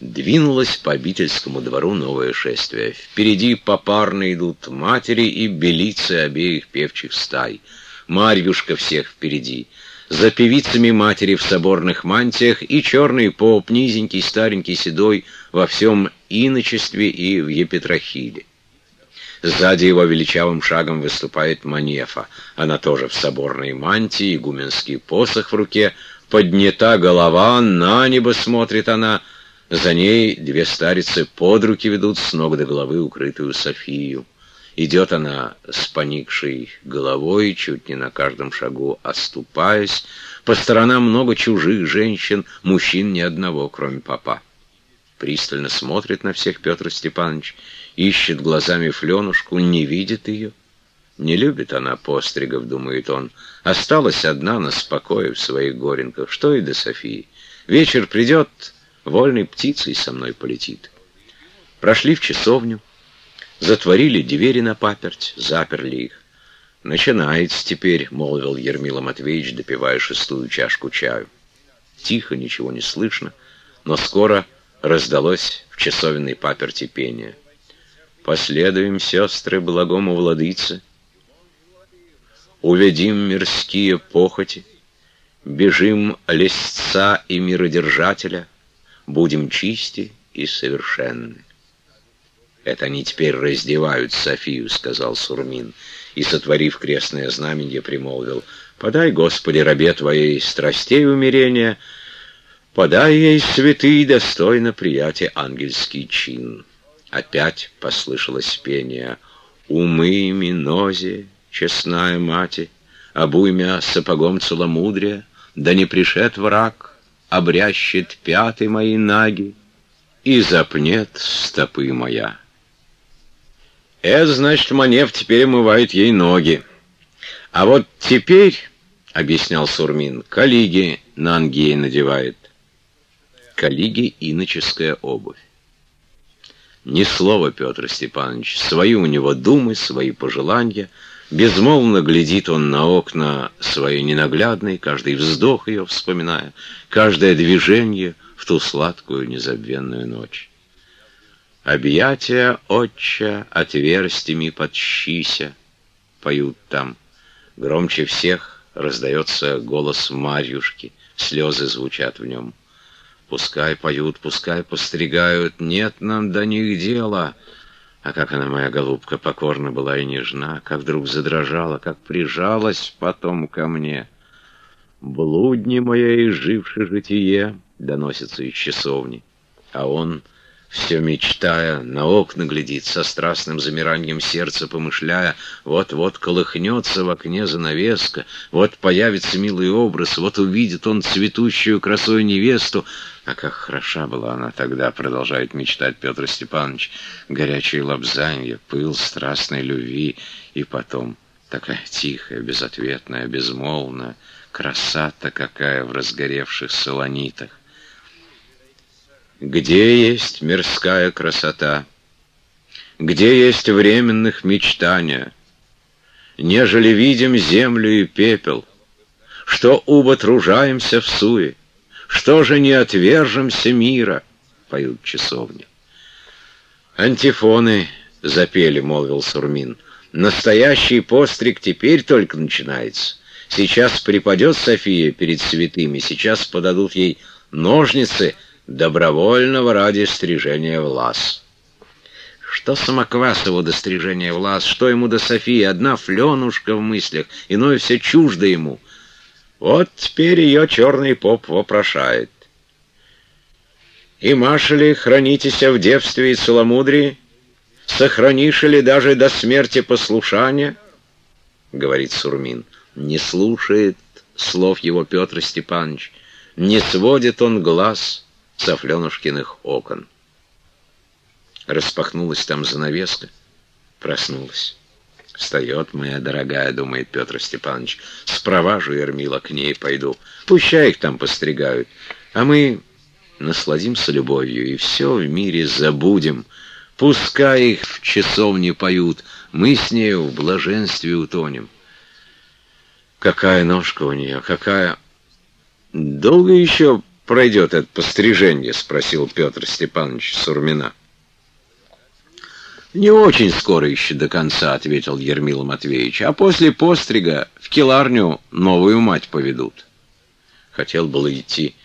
Двинулось по обительскому двору новое шествие. Впереди попарно идут матери и белицы обеих певчих стай. Марьюшка всех впереди. За певицами матери в соборных мантиях и черный поп, низенький, старенький, седой, во всем иночестве и в епитрахиле. Сзади его величавым шагом выступает Манефа. Она тоже в соборной мантии, игуменский посох в руке, поднята голова, на небо смотрит она — за ней две старицы под руки ведут с ног до головы укрытую Софию. Идет она с поникшей головой, чуть не на каждом шагу оступаясь. По сторонам много чужих женщин, мужчин ни одного, кроме папа. Пристально смотрит на всех Петр Степанович, ищет глазами Фленушку, не видит ее. Не любит она постригов, думает он. Осталась одна на спокое в своих горенках. Что и до Софии. Вечер придет, вольной птицей со мной полетит. Прошли в часовню, затворили двери на паперть, заперли их. «Начинается теперь», — молвил Ермила Матвеевич, допивая шестую чашку чаю. Тихо, ничего не слышно, но скоро раздалось в часовенной паперти пение. «Последуем, сестры, благому владыце, уведим мирские похоти, бежим лесца и миродержателя» будем чисти и совершенны. «Это они теперь раздевают Софию», — сказал Сурмин, и, сотворив крестное знамение, примолвил, «Подай, Господи, рабе Твоей страстей умерения, подай ей святый достойно приятия ангельский чин». Опять послышалось пение «Умы минозе, честная мати, обуймя сапогом целомудрия, да не пришед враг, обрящет пяты мои наги и запнет стопы моя. Это значит, Манев теперь омывает ей ноги. А вот теперь, — объяснял Сурмин, — калиги на ангей надевает. Калиги — иноческая обувь. Ни слова, Петр Степанович, свои у него думы, свои пожелания — Безмолвно глядит он на окна своей ненаглядной, каждый вздох ее вспоминая, каждое движение в ту сладкую незабвенную ночь. «Объятия, отча, отверстиями подщися», — поют там. Громче всех раздается голос Марьюшки, слезы звучат в нем. «Пускай поют, пускай постригают, нет нам до них дела», а как она, моя голубка, покорна была и нежна, как вдруг задрожала, как прижалась потом ко мне. «Блудни моей, живши житие», — доносится из часовни, а он все мечтая, на окна глядит, со страстным замиранием сердца помышляя, вот-вот колыхнется в окне занавеска, вот появится милый образ, вот увидит он цветущую красой невесту. А как хороша была она тогда, продолжает мечтать Петр Степанович, горячие лобзанья, пыл страстной любви, и потом такая тихая, безответная, безмолвная, красота какая в разгоревших солонитах. Где есть мирская красота? Где есть временных мечтания? Нежели видим землю и пепел, Что уба тружаемся в суе, Что же не отвержемся мира? Поют часовни. Антифоны запели, молвил Сурмин. Настоящий постриг теперь только начинается. Сейчас припадет София перед святыми, сейчас подадут ей ножницы — добровольного ради стрижения влас. Что Самоквасову до стрижения влас, что ему до Софии, одна фленушка в мыслях, иное все чуждо ему. Вот теперь ее черный поп вопрошает. «И Маша ли хранитеся в девстве и целомудрии? Сохранишь ли даже до смерти послушания?» — говорит Сурмин. Не слушает слов его Петр Степанович, не сводит он глаз — Софленушкиных окон. Распахнулась там занавеска, проснулась. «Встает моя дорогая», — думает Петр Степанович. «Спроважу Ермила, к ней пойду. Пущай их там постригают. А мы насладимся любовью и все в мире забудем. Пускай их в часовне поют, мы с нею в блаженстве утонем». Какая ножка у нее, какая... Долго еще пройдет это пострижение?» — спросил Петр Степанович Сурмина. «Не очень скоро еще до конца», — ответил Ермила Матвеевич. «А после пострига в келарню новую мать поведут». Хотел было идти